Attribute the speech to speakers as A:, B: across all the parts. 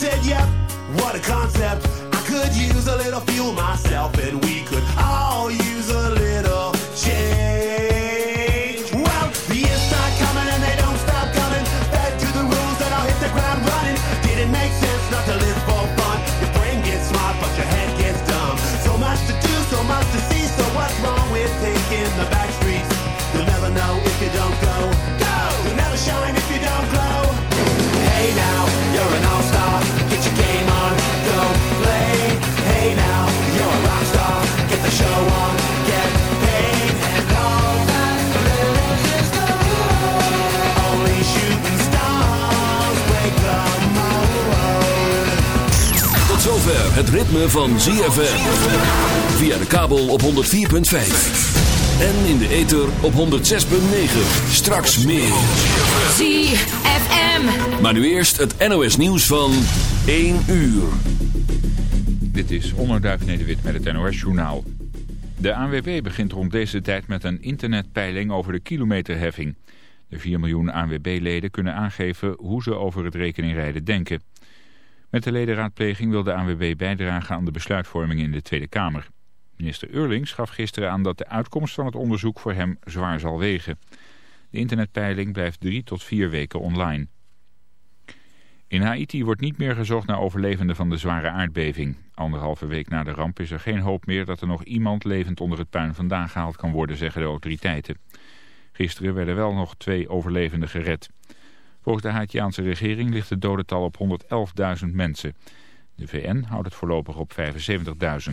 A: said, yep, what a concept. I could use a little fuel myself, and we could all use a little change.
B: Het ritme van ZFM. Via de kabel op 104.5. En in de ether op 106.9. Straks meer.
C: ZFM.
B: Maar nu eerst het NOS nieuws van 1 uur.
D: Dit is Onderduif Nederwit met het NOS-journaal. De ANWB begint rond deze tijd met een internetpeiling over de kilometerheffing. De 4 miljoen ANWB-leden kunnen aangeven hoe ze over het rekeningrijden denken. Met de ledenraadpleging wil de ANWB bijdragen aan de besluitvorming in de Tweede Kamer. Minister Eurlings gaf gisteren aan dat de uitkomst van het onderzoek voor hem zwaar zal wegen. De internetpeiling blijft drie tot vier weken online. In Haiti wordt niet meer gezocht naar overlevenden van de zware aardbeving. Anderhalve week na de ramp is er geen hoop meer dat er nog iemand levend onder het puin vandaan gehaald kan worden, zeggen de autoriteiten. Gisteren werden wel nog twee overlevenden gered. Volgens de Haitiaanse regering ligt het dodental op 111.000 mensen. De VN houdt het voorlopig op 75.000.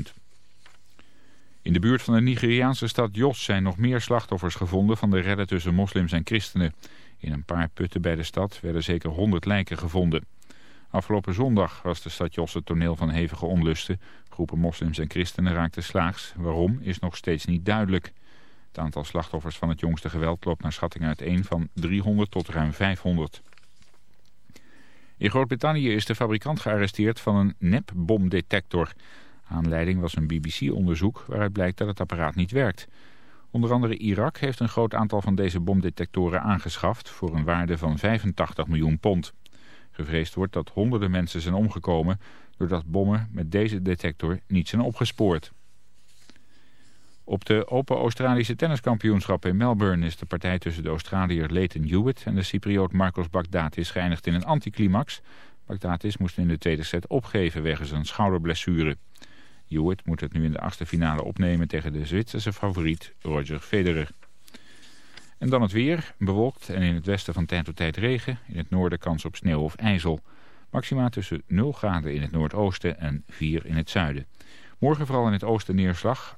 D: In de buurt van de Nigeriaanse stad Jos zijn nog meer slachtoffers gevonden van de redden tussen moslims en christenen. In een paar putten bij de stad werden zeker 100 lijken gevonden. Afgelopen zondag was de stad Jos het toneel van hevige onlusten. Groepen moslims en christenen raakten slaags. Waarom is nog steeds niet duidelijk. Het aantal slachtoffers van het jongste geweld loopt naar schatting uiteen van 300 tot ruim 500. In Groot-Brittannië is de fabrikant gearresteerd van een nepbomdetector. Aanleiding was een BBC-onderzoek waaruit blijkt dat het apparaat niet werkt. Onder andere Irak heeft een groot aantal van deze bomdetectoren aangeschaft voor een waarde van 85 miljoen pond. Gevreesd wordt dat honderden mensen zijn omgekomen doordat bommen met deze detector niet zijn opgespoord. Op de Open Australische Tenniskampioenschap in Melbourne is de partij tussen de Australiër Leighton Hewitt en de Cypriot Marcos Baghdatis geëindigd in een anticlimax. Baghdatis moest in de tweede set opgeven wegens een schouderblessure. Hewitt moet het nu in de achtste finale opnemen tegen de Zwitserse favoriet Roger Federer. En dan het weer, bewolkt en in het westen van tijd tot tijd regen. In het noorden kans op sneeuw of ijzel. Maxima tussen 0 graden in het noordoosten en 4 in het zuiden. Morgen vooral in het oosten neerslag,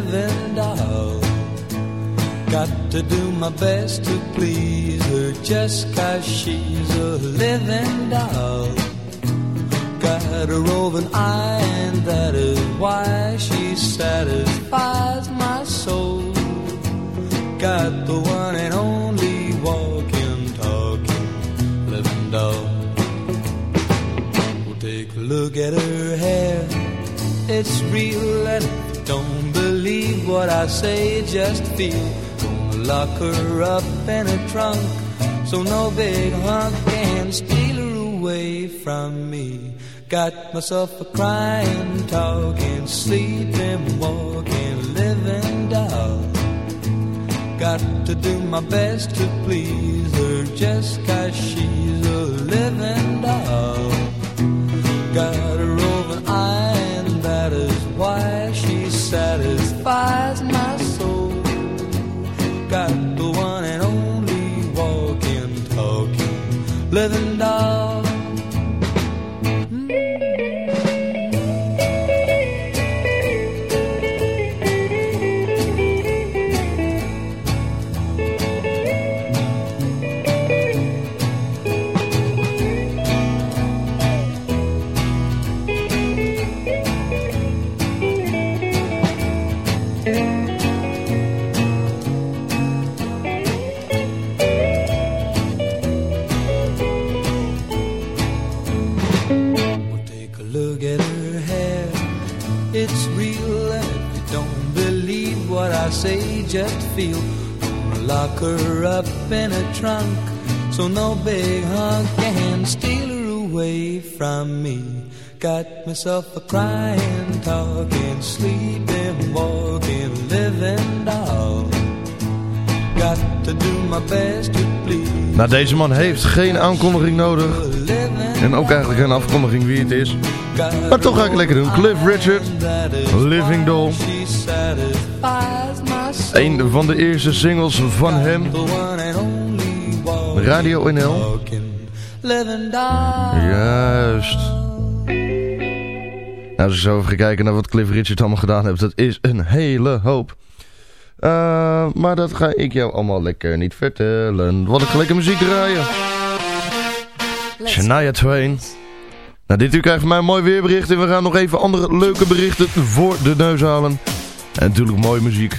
E: living doll. Got to do my best to please her just cause she's a living doll. Got a roving eye and that is why she satisfies my soul. Got the one and only walking, talking, living doll. Well, take a look at her hair. It's real and don't believe what I say, just feel. Gonna lock her up in a trunk so no big hunk can steal her away from me. Got myself a crying, talking, sleeping, walking, living doll. Got to do my best to please her just cause she's a living doll. Got satisfies my soul. Got the one and only walking, talking, living doll. Just feel. Lock her up in a trunk, so no big hunk can steal her away from me. Got myself a crying, talking, sleeping, walking, living doll. Got to do my best to please.
F: Nou, deze man heeft geen aankondiging nodig. En ook eigenlijk geen afkondiging wie het is. Maar toch ga ik lekker doen. Cliff Richard, Living Doll. Een van de eerste singles van hem. Radio NL. Juist. Nou, als ik zo even kijken naar wat Cliff Richard allemaal gedaan heeft. Dat is een hele hoop. Uh, maar dat ga ik jou allemaal lekker niet vertellen. Wat ik lekker muziek draaien. Shania Twain. Nou, dit uur krijgt van mij een mooi weerbericht. En we gaan nog even andere leuke berichten voor de neus halen. En natuurlijk mooie muziek.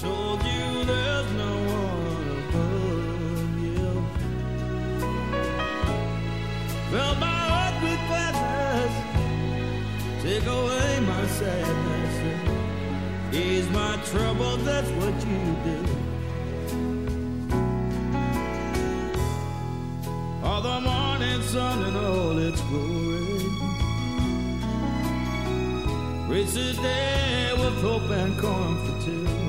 G: Told you there's no one above you? Fill my heart with gladness, take away my sadness, ease my trouble. That's what you do. All the morning sun and all its glory. Reach the day with hope and comfort too.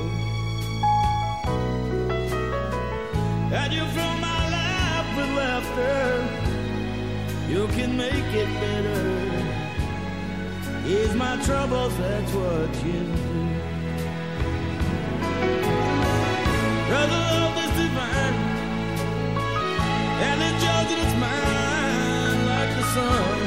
G: Laughter. You can make it better. Ease my troubles, that's what you do. Brother, love is divine. And it judges its mind like the sun.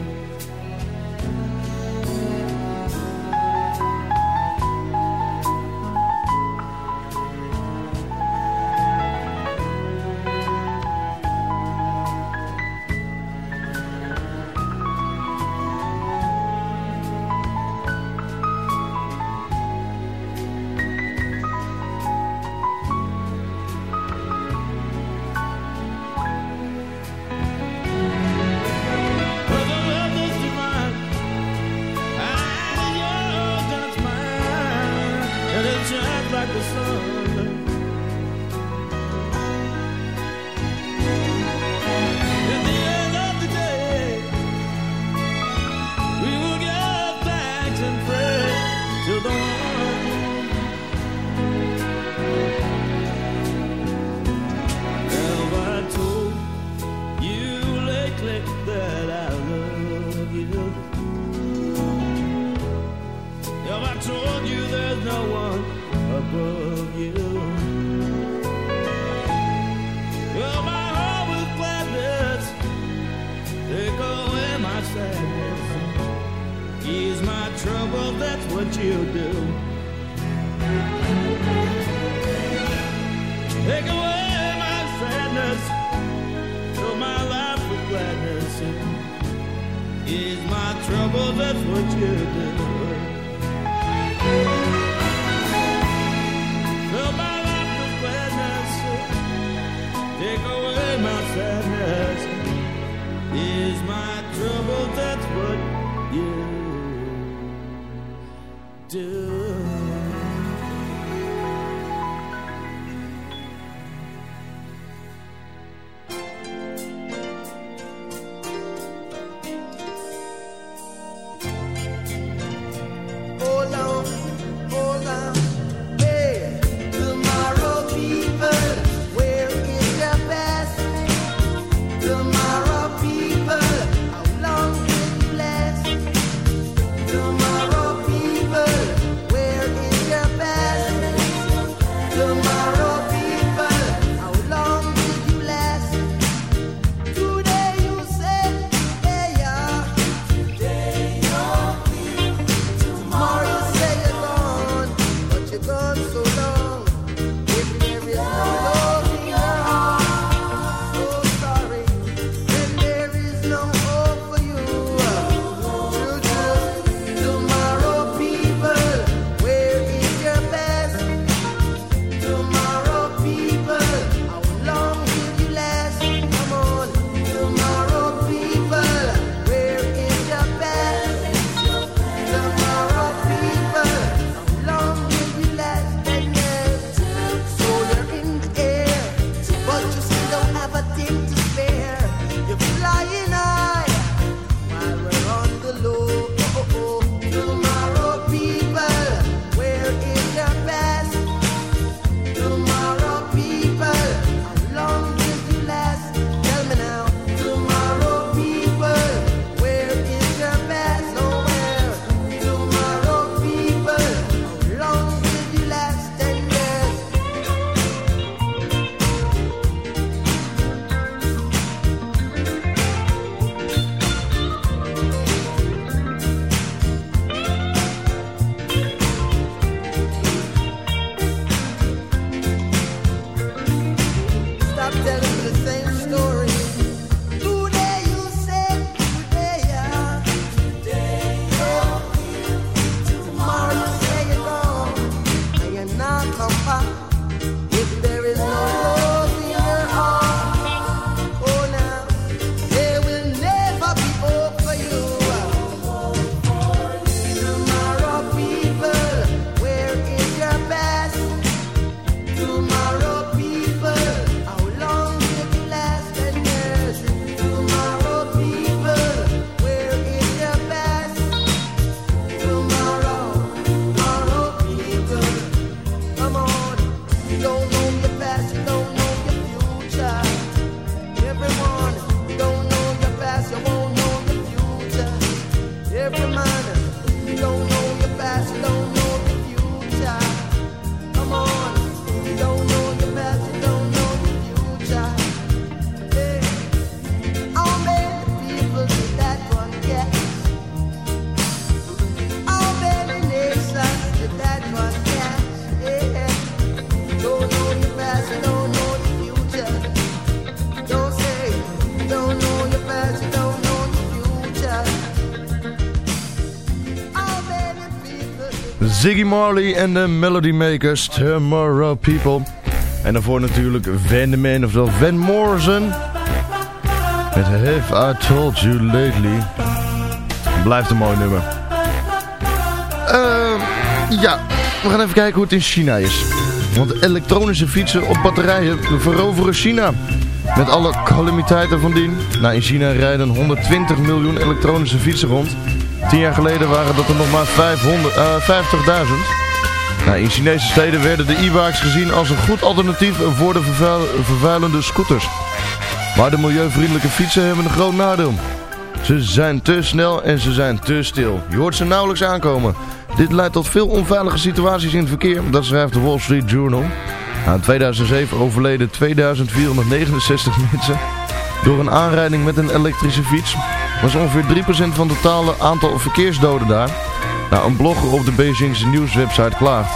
H: Ziggy Marley en de Melody Makers, Tomorrow People. En daarvoor natuurlijk Van de Man, oftewel Van Morrison. Met Have I Told You Lately. Blijft een mooi nummer. Ehm, ja, we gaan even kijken hoe het in China is. Want elektronische fietsen op batterijen veroveren China. Met alle calamiteiten van dien. Nou, in China rijden 120 miljoen elektronische fietsen rond. Tien jaar geleden waren dat er nog maar 500, eh, 50.000. Nou, in Chinese steden werden de e-bikes gezien als een goed alternatief voor de vervuil- vervuilende scooters. Maar de milieuvriendelijke fietsen hebben een groot nadeel. Ze zijn te snel en ze zijn te stil. Je hoort ze nauwelijks aankomen. Dit leidt tot veel onveilige situaties in het verkeer, dat schrijft de Wall Street Journal. In 2007 overleden 2469 mensen door een aanrijding met een elektrische fiets. Is ongeveer 3% van het totale aantal verkeersdoden daar. Nou, een blogger op de Beijingse nieuwswebsite klaagt.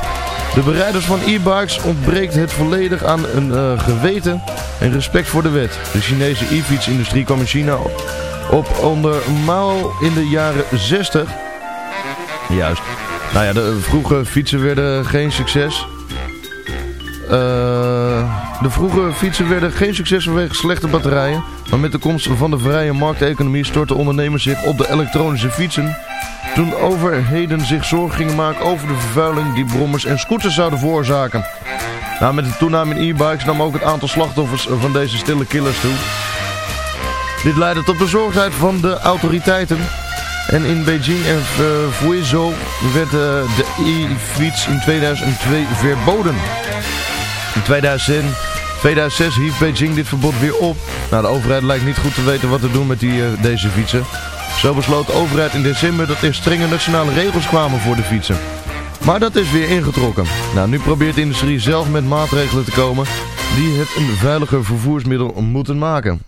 H: De bereiders van e-bikes ontbreekt het volledig aan een eh, geweten en respect voor de wet. De Chinese e-fietsindustrie kwam in China op onder mouw in de jaren 60. Juist. Nou ja, de vroege fietsen werden geen succes. Eh, de vroege fietsen werden geen succes vanwege slechte batterijen. Maar met de komst van de vrije markteconomie stortten ondernemers zich op de elektronische fietsen. Toen overheden zich zorgen gingen maken over de vervuiling die brommers en scooters zouden veroorzaken. Nou, met de toename in e-bikes nam ook het aantal slachtoffers van deze stille killers toe. Dit leidde tot bezorgdheid van de autoriteiten. En in Beijing en uh, Fuzhou werd eh, de e-fiets in 2002 verboden. In 2000, 2006 hief Beijing dit verbod weer op. Nou, de overheid lijkt niet goed te weten wat te doen met die, eh, deze fietsen. Zo besloot de overheid in december dat er strenge nationale regels kwamen voor de fietsen. Maar dat is weer ingetrokken. Nou, nu probeert de industrie zelf met maatregelen te komen die het een veiliger vervoersmiddel moeten maken.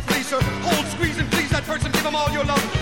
I: pleaser. Hold, squeeze, and please that person. Give them all your love.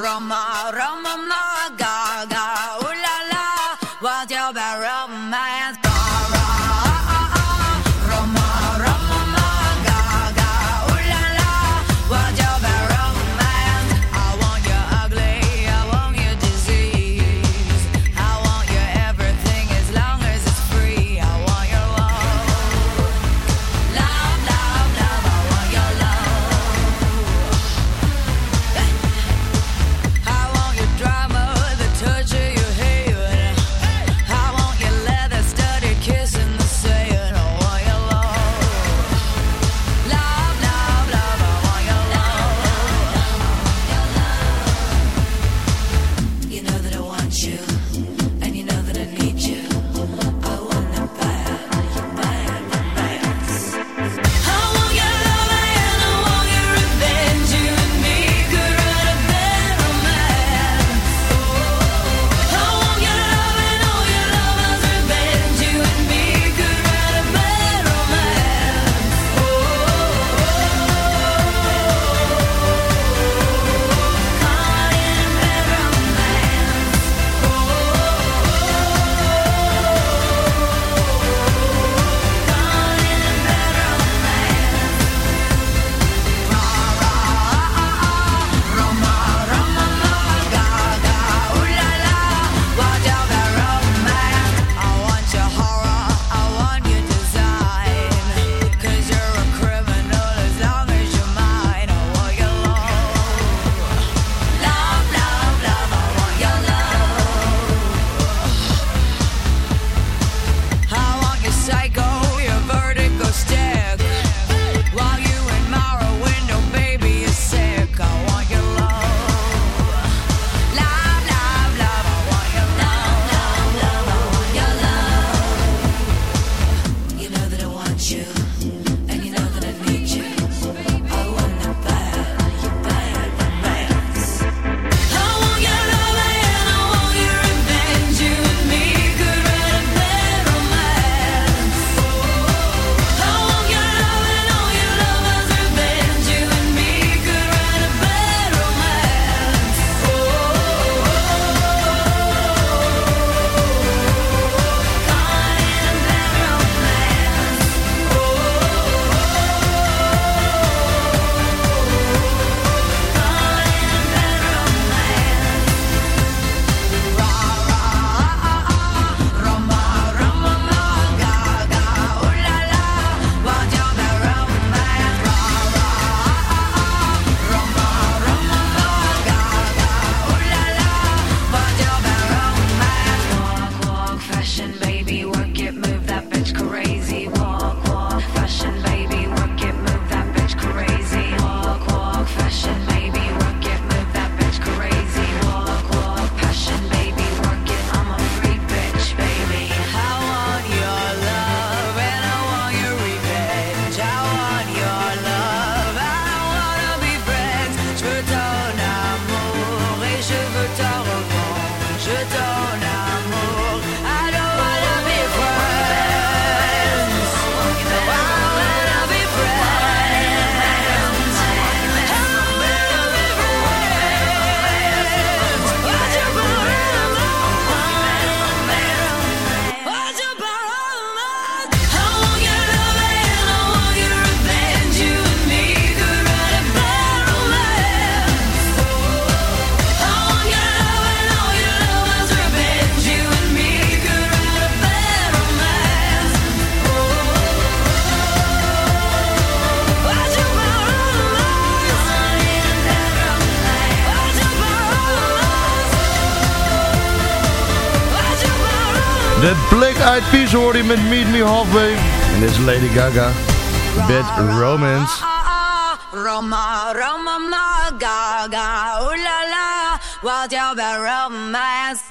C: Rama,
H: Rama, Rama. Eyed Peas je met Meet Me Halfway. En dit is Lady Gaga. Bad Romance.
C: Roma, Roma, ma, Gaga, la la, what your bad romance.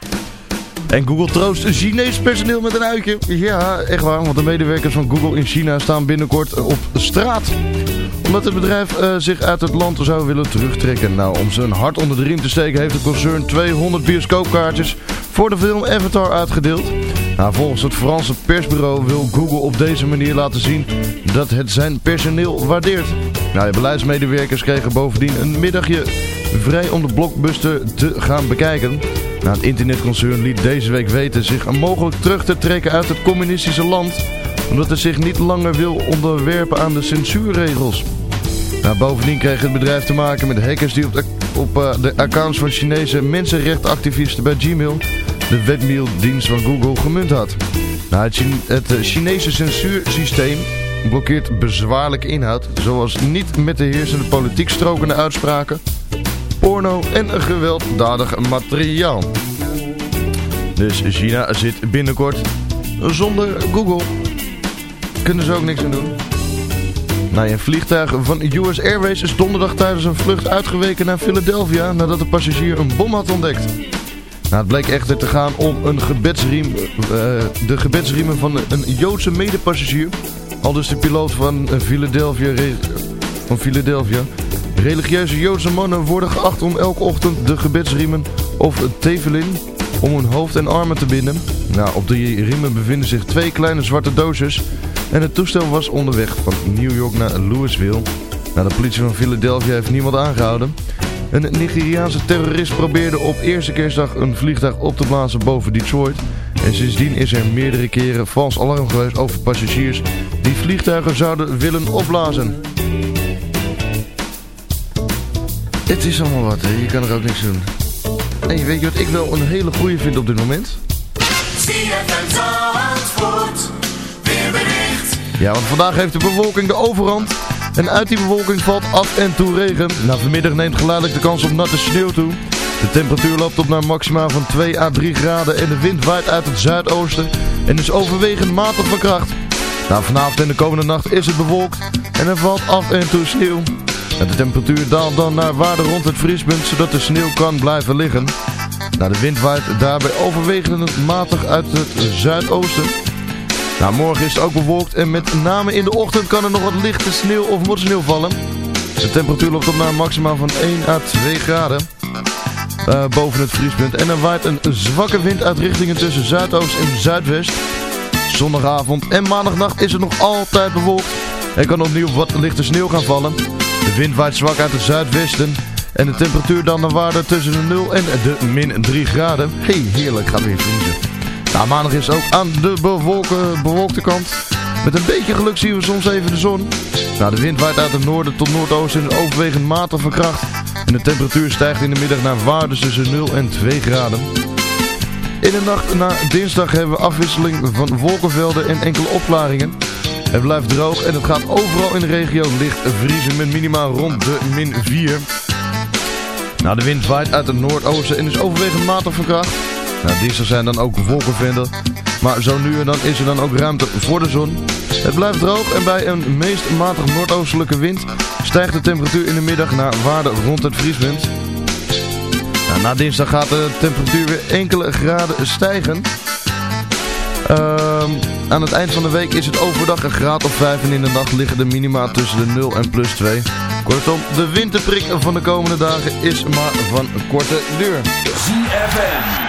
H: En Google troost Chinees personeel met een uitje. Ja, echt waar, want de medewerkers van Google in China staan binnenkort op straat. Omdat het bedrijf eh, zich uit het land zou willen terugtrekken. Nou, om zijn hart onder de riem te steken heeft het concern 200 bioscoopkaartjes voor de film Avatar uitgedeeld. Nou, volgens het Franse persbureau wil Google op deze manier laten zien dat het zijn personeel waardeert. Nou, de beleidsmedewerkers kregen bovendien een middagje vrij om de blockbuster te gaan bekijken. Nou, het internetconcern liet deze week weten zich mogelijk terug te trekken uit het communistische land, omdat het zich niet langer wil onderwerpen aan de censuurregels. Nou, bovendien kreeg het bedrijf te maken met hackers die op de, op, eh, de accounts van Chinese mensenrechtenactivisten bij Gmail de webmaildienst van Google gemunt had. Nou, het, eh, Chinese censuursysteem blokkeert bezwaarlijke inhoud, zoals niet met de heersende politiek strokende uitspraken, porno en gewelddadig materiaal. Dus China zit binnenkort zonder Google. Kunnen ze ook niks aan doen. Nou, een vliegtuig van US Airways is donderdag tijdens een vlucht uitgeweken naar Philadelphia nadat de passagier een bom had ontdekt. Nou, het bleek echter te gaan om een gebedsriem, eh, de gebedsriemen van een Joodse medepassagier. Al dus de piloot van Philadelphia, van Philadelphia. Religieuze Joodse mannen worden geacht om elke ochtend de gebedsriemen of tevelin om hun hoofd en armen te binden. Nou, op die riemen bevinden zich twee kleine zwarte doosjes en het toestel was onderweg van New York naar Louisville. Nou, de politie van Philadelphia heeft niemand aangehouden. Een Nigeriaanse terrorist probeerde op eerste kerstdag een vliegtuig op te blazen boven Detroit. En sindsdien is er meerdere keren vals alarm geweest over passagiers die vliegtuigen zouden willen opblazen. Het is allemaal wat, hè? je kan er ook niks doen. En weet je wat ik wel een hele goede vind op dit moment? Ja, want vandaag heeft de bewolking de overhand. En uit die bewolking valt af en toe regen. Nou, vanmiddag neemt geleidelijk de kans op natte sneeuw toe. De temperatuur loopt op naar maxima van 2 à 3 graden en de wind waait uit het zuidoosten en is overwegend matig van kracht. Nou, vanavond en de komende nacht is het bewolkt en er valt af en toe sneeuw. De temperatuur daalt dan naar waarde rond het vriespunt, zodat de sneeuw kan blijven liggen. Nou, de wind waait daarbij overwegend matig uit het zuidoosten. Nou, morgen is het ook bewolkt en met name in de ochtend kan er nog wat lichte sneeuw of motsneeuw vallen. De temperatuur loopt op naar een maxima van 1 à 2 graden eh, boven het vriespunt. En er waait een zwakke wind uit richtingen tussen zuidoost en zuidwest. Zondagavond en maandagnacht is het nog altijd bewolkt. Er kan opnieuw wat lichte sneeuw gaan vallen. De wind waait zwak uit het zuidwesten. En de temperatuur dan naar waarde tussen de 0 en de min 3 graden. Hey, heerlijk, gaat weer vriezen. Nou, maandag is ook aan de bewolken, bewolkte kant. Met een beetje geluk zien we soms even de zon. Nou, de wind waait uit het noorden tot noordoosten en overwegend matig van kracht. En de temperatuur stijgt in de middag naar waarden tussen 0 en 2 graden. In de nacht naar dinsdag hebben we afwisseling van wolkenvelden en enkele opklaringen. Het blijft droog en het gaat overal in de regio licht vriezen met minima rond de min 4. Nou, de wind waait uit het noordoosten en is overwegend matig van kracht. Nou, dinsdag zijn dan ook wolkenvelden. Maar zo nu en dan is er dan ook ruimte voor de zon. Het blijft droog en bij een meest matig noordoostelijke wind stijgt de temperatuur in de middag naar waarde rond het vriespunt. Nou, na dinsdag gaat de temperatuur weer enkele graden stijgen. Ehm, aan het eind van de week is het overdag een graad of 5 en in de nacht liggen de minima tussen de 0 en plus 2. Kortom, de winterprik van de komende dagen is maar van korte duur.
J: ZFM.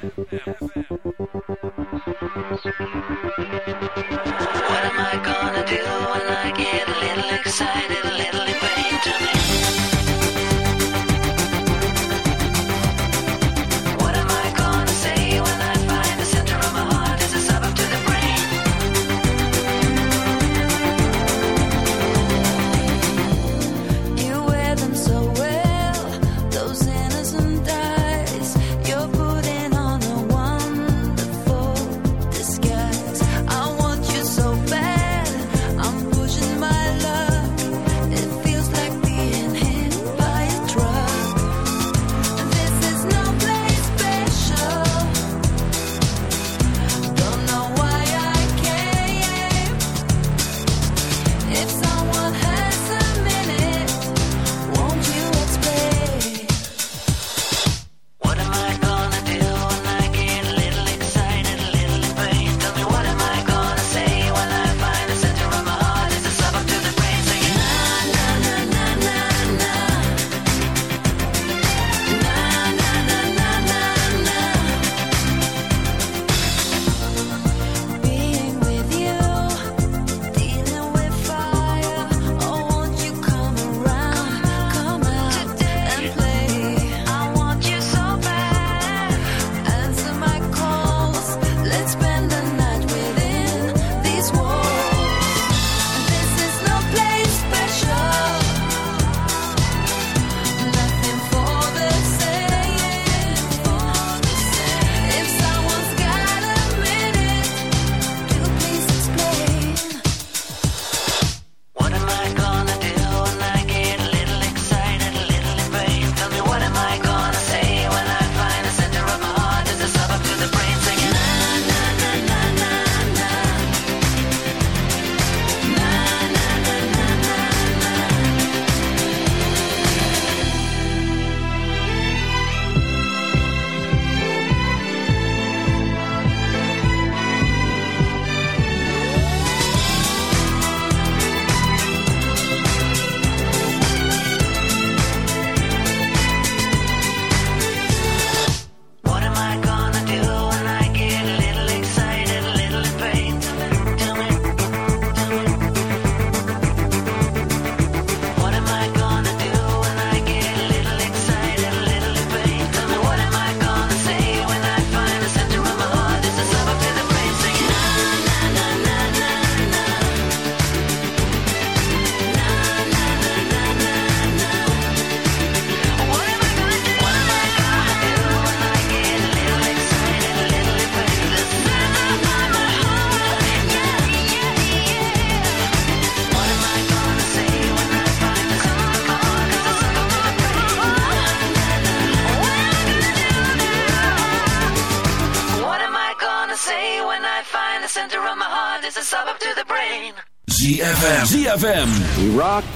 K: FM.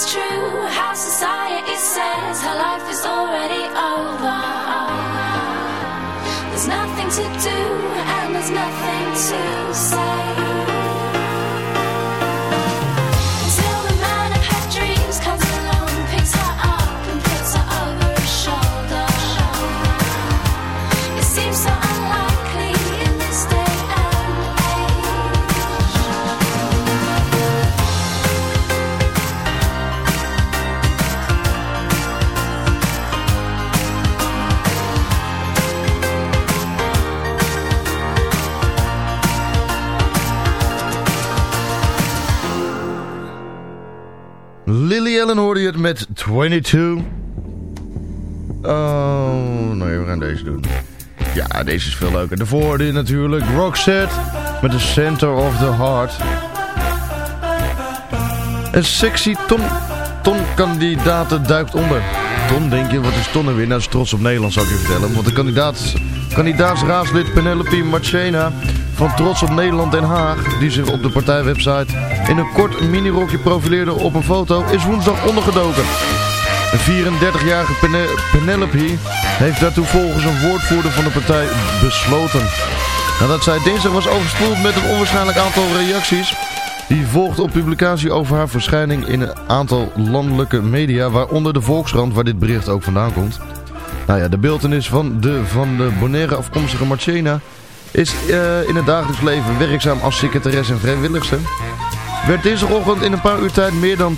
L: It's true
H: Lily Allen hoorde je het met 22. Oh, nee, we gaan deze doen. Ja, deze is veel leuker. Hoorde je natuurlijk Roxette met The Center of the Heart. Een sexy ton, tonkandidaten duikt onder. Ton, denk je, wat is Ton er weer? Nou, trots op Nederland, zou ik je vertellen. Want de kandidaat, kandidaatsraadslid Penelope Marchena van Trots op Nederland Den Haag... die zich op de partijwebsite in een kort minirokje profileerde op een foto... is woensdag ondergedoken. De 34-jarige Pene- Penelope heeft daartoe volgens een woordvoerder van de partij besloten. Nadat zij dinsdag was overspoeld met een onwaarschijnlijk aantal reacties... Die volgt op publicatie over haar verschijning in een aantal landelijke media, waaronder de Volkskrant, waar dit bericht ook vandaan komt. Nou ja, de beeldenis van de van de Bonaire afkomstige Marchena is eh, in het dagelijks leven werkzaam als secretaris en vrijwilligster. Werd dinsdagochtend in een paar uur tijd meer dan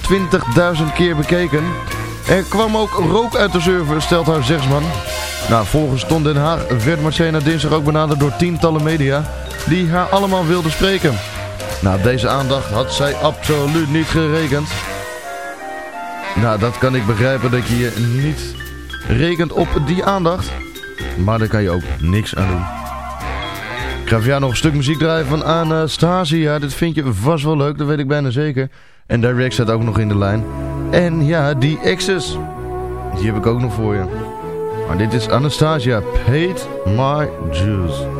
H: 20.000 keer bekeken. Er kwam ook rook uit de server, stelt haar zegsman. Nou, volgens Ton Den Haag werd Marcena dinsdag ook benaderd door tientallen media die haar allemaal wilden spreken. Nou, deze aandacht had zij absoluut niet gerekend. Nou, dat kan ik begrijpen dat je je niet rekent op die aandacht. Maar daar kan je ook niks aan doen. Ga voor nog een stuk muziek draaien van Anastasia. Dit vind je vast wel leuk, dat weet ik bijna zeker. En Direct staat ook nog in de lijn. En ja, die Access. Die heb ik ook nog voor je.
M: Maar dit is Anastasia, Paid My Dues.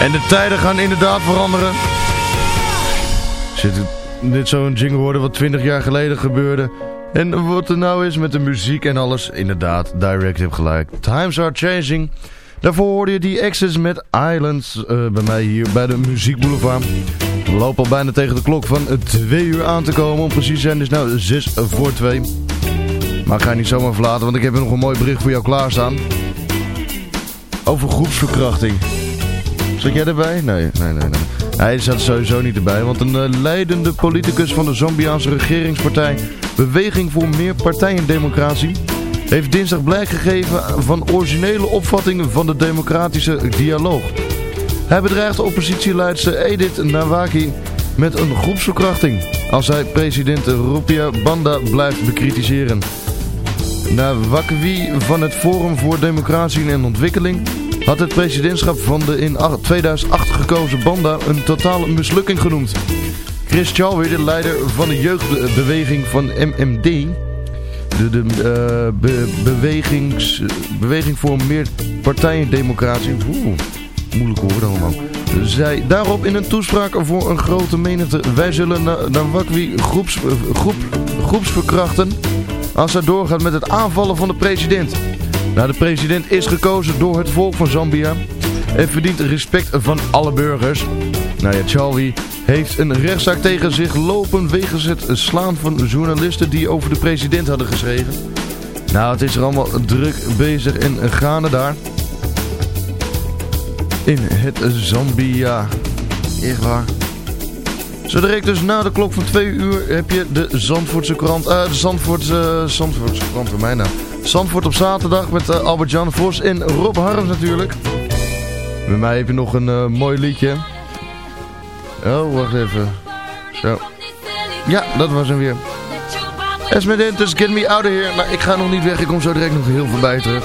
H: En de tijden gaan inderdaad veranderen. Zit dit zo'n jingle worden wat 20 jaar geleden gebeurde. En wat er nou is met de muziek en alles. Inderdaad, Direct heb gelijk. Times are changing. Daarvoor hoorde je die Access met Islands eh, bij mij hier bij de Muziek Boulevard. We lopen al bijna tegen de klok van 2 uur aan te komen. Om precies zijn is nou 6 voor 2. Maar ik ga je niet zomaar verlaten, want ik heb nog een mooi bericht voor jou klaarstaan. Over groepsverkrachting. Zat jij erbij? Nee, nee, nee. nee. Hij zat sowieso niet erbij, want een eh, leidende politicus van de Zambiaanse regeringspartij Beweging voor Meer Partijendemocratie heeft dinsdag blijk gegeven van originele opvattingen van de democratische dialoog. Hij bedreigt oppositieleidster Edith Nawaki met een groepsverkrachting als hij president Rupia Banda blijft bekritiseren. Nawakwi van het Forum voor Democratie en Ontwikkeling had het presidentschap van de in 2008 gekozen Banda een totale mislukking genoemd. Chris Chalwer, de leider van de jeugdbeweging van MMD, de, de eh, be- bewegings, beweging voor meer partijendemocratie, oeh, moeilijk woorden allemaal, zei daarop in een toespraak voor een grote menigte, wij zullen Na- Nawakwi groeps, groep, groepsverkrachten. Als hij doorgaat met het aanvallen van de president. Nou, de president is gekozen door het volk van Zambia en verdient respect van alle burgers. Nou ja, Chalwi heeft een rechtszaak tegen zich lopen wegens het slaan van journalisten die over de president hadden geschreven.
N: Nou, het is er allemaal druk bezig en gaande daar. In het Zambia. Echt waar. Zo direct dus na de klok van 2 uur heb je de Zandvoortse krant. eh de Zandvoortse, Zandvoortse krant voor mij nou. Zandvoort op zaterdag met eh, Albert-Jan Vos en Rob Harms natuurlijk. Bij mij heb je nog een eh, mooi liedje. Oh, wacht even. Zo. Ja, dat was hem weer. Esme Dentes, Get Me Out of Here. Nou, ik ga nog niet weg. Ik kom zo direct nog heel voorbij terug.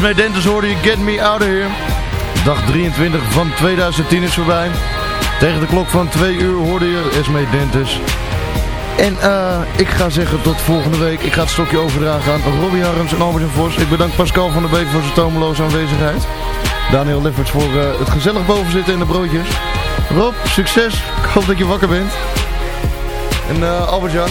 N: Esme Dentes hoorde je Get Me Out of Here. Dag 23 van 2010 is voorbij. Tegen de klok van 2 uur hoorde je Esme Dentes. En eh, ik ga zeggen tot volgende week. Ik ga het stokje overdragen aan Robbie Harms en Albert Vos. Ik bedank Pascal van der Beek voor zijn tomeloze aanwezigheid. Daniel Lefferts voor eh, het gezellig bovenzitten in de broodjes. Rob, succes. Ik hoop dat je wakker bent. En eh, Albert-Jan,